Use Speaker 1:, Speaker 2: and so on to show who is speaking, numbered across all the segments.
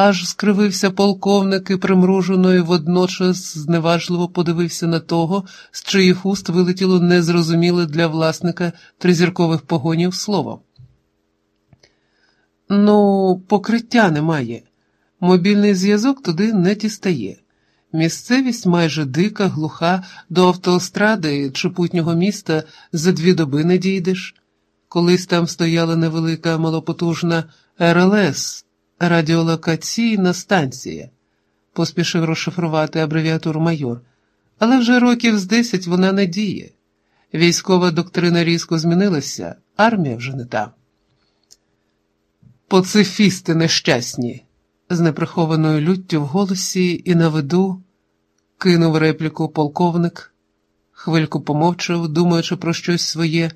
Speaker 1: Аж скривився полковник і примружено водночас зневажливо подивився на того, з чиїх уст вилетіло незрозуміле для власника тризіркових погонів слово. Ну, покриття немає. Мобільний зв'язок туди не дістає. Місцевість майже дика, глуха, до автостради чи путнього міста за дві доби не дійдеш. Колись там стояла невелика малопотужна РЛС радіолокаційна станція, поспішив розшифрувати абревіатуру майор, але вже років з десять вона не діє. Військова доктрина різко змінилася, армія вже не та. Поцифісти нещасні, з неприхованою люттю в голосі і на виду кинув репліку полковник, хвильку помовчав, думаючи про щось своє,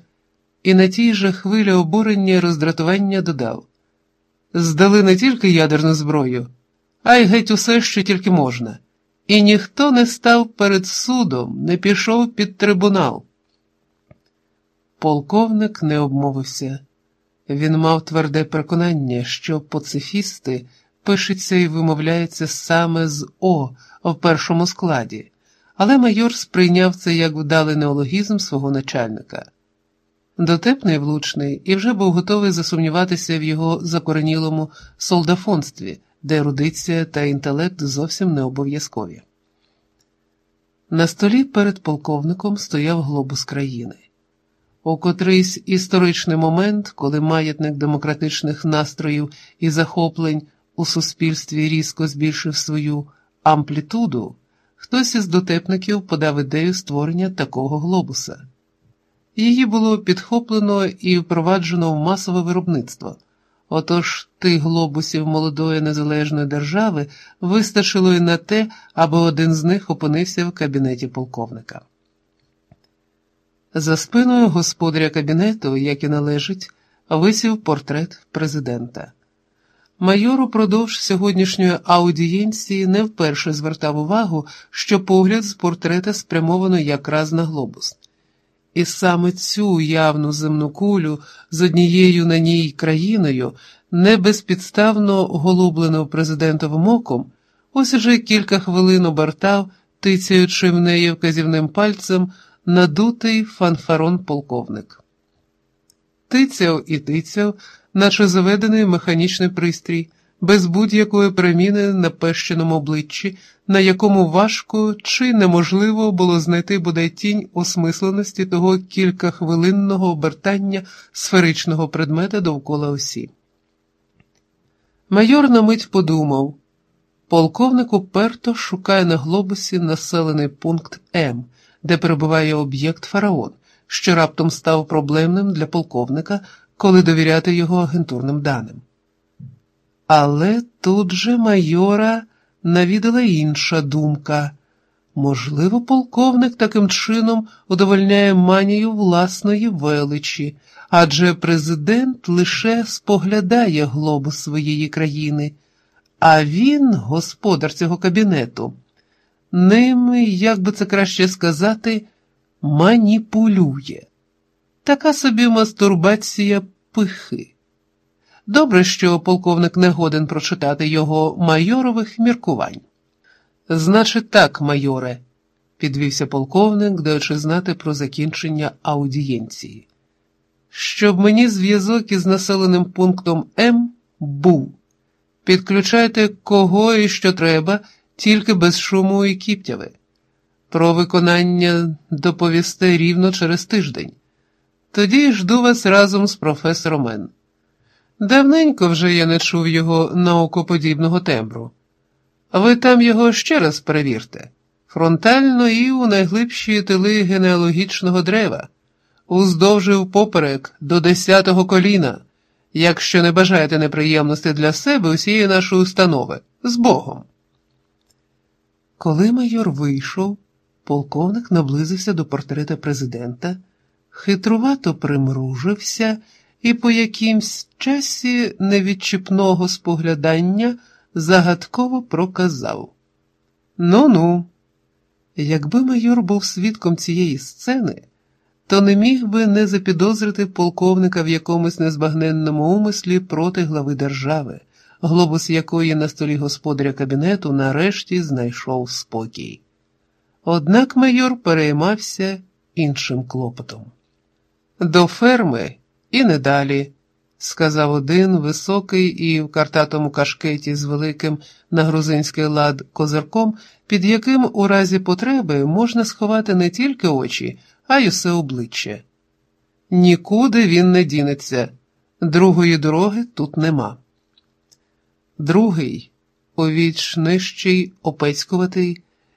Speaker 1: і на тій же хвилі обурення і роздратування додав здали не тільки ядерну зброю, а й геть усе, що тільки можна, і ніхто не став перед судом, не пішов під трибунал. Полковник не обмовився. Він мав тверде переконання, що пацифісти пишеться і вимовляється саме з О в першому складі, але майор сприйняв це як вдалий неологізм свого начальника. Дотепний влучний і вже був готовий засумніватися в його закоренілому солдафонстві, де ерудиція та інтелект зовсім не обов'язкові. На столі перед полковником стояв глобус країни. У котрийсь історичний момент, коли маятник демократичних настроїв і захоплень у суспільстві різко збільшив свою амплітуду, хтось із дотепників подав ідею створення такого глобуса. Її було підхоплено і впроваджено в масове виробництво. Отож тих глобусів молодої незалежної держави вистачило і на те, аби один з них опинився в кабінеті полковника. За спиною господаря кабінету, як і належить, висів портрет президента. Майор упродовж сьогоднішньої аудієнції не вперше звертав увагу, що погляд з портрета спрямовано якраз на глобус. І саме цю явну земну кулю з однією на ній країною, не безпідставно голублену президентовим оком, ось уже кілька хвилин обертав, тицяючи в неї вказівним пальцем надутий фанфарон полковник. Тицяв і тицяв, наче заведений механічний пристрій без будь-якої переміни на пещеному обличчі, на якому важко чи неможливо було знайти бодай тінь осмисленості того кількахвилинного обертання сферичного предмета довкола осі. Майор на мить подумав полковник уперто шукає на глобусі населений пункт М, де перебуває об'єкт Фараон, що раптом став проблемним для полковника, коли довіряти його агентурним даним. Але тут же майора навідала інша думка. Можливо, полковник таким чином удовольняє манію власної величі, адже президент лише споглядає глобус своєї країни, а він, господар цього кабінету, ним, як би це краще сказати, маніпулює. Така собі мастурбація пихи. Добре, що полковник не годен прочитати його майорових міркувань. Значить, так, майоре, підвівся полковник, даючи знати про закінчення аудієнції. Щоб мені зв'язок із населеним пунктом М був. Підключайте кого і що треба, тільки без шуму і кіптяви. Про виконання доповісте рівно через тиждень. Тоді жду вас разом з професором Н. Давненько вже я не чув його наукоподібного тембру. Ви там його ще раз перевірте фронтально і у найглибші тили генеалогічного дерева, уздовж і впоперек до десятого коліна, якщо не бажаєте неприємності для себе усієї нашої установи, з Богом. Коли майор вийшов, полковник наблизився до портрета президента, хитрувато примружився і по якимсь часі невідчіпного споглядання загадково проказав Ну ну, якби майор був свідком цієї сцени, то не міг би не запідозрити полковника в якомусь незбагненному умислі проти глави держави, глобус якої на столі господаря кабінету нарешті знайшов спокій. Однак майор переймався іншим клопотом. До ферми і не далі, сказав один високий і в картатому кашкеті з великим на грузинський лад козирком, під яким у разі потреби можна сховати не тільки очі, а й усе обличчя. Нікуди він не дінеться, другої дороги тут нема. Другий, овіч нижчий, опецькуватий,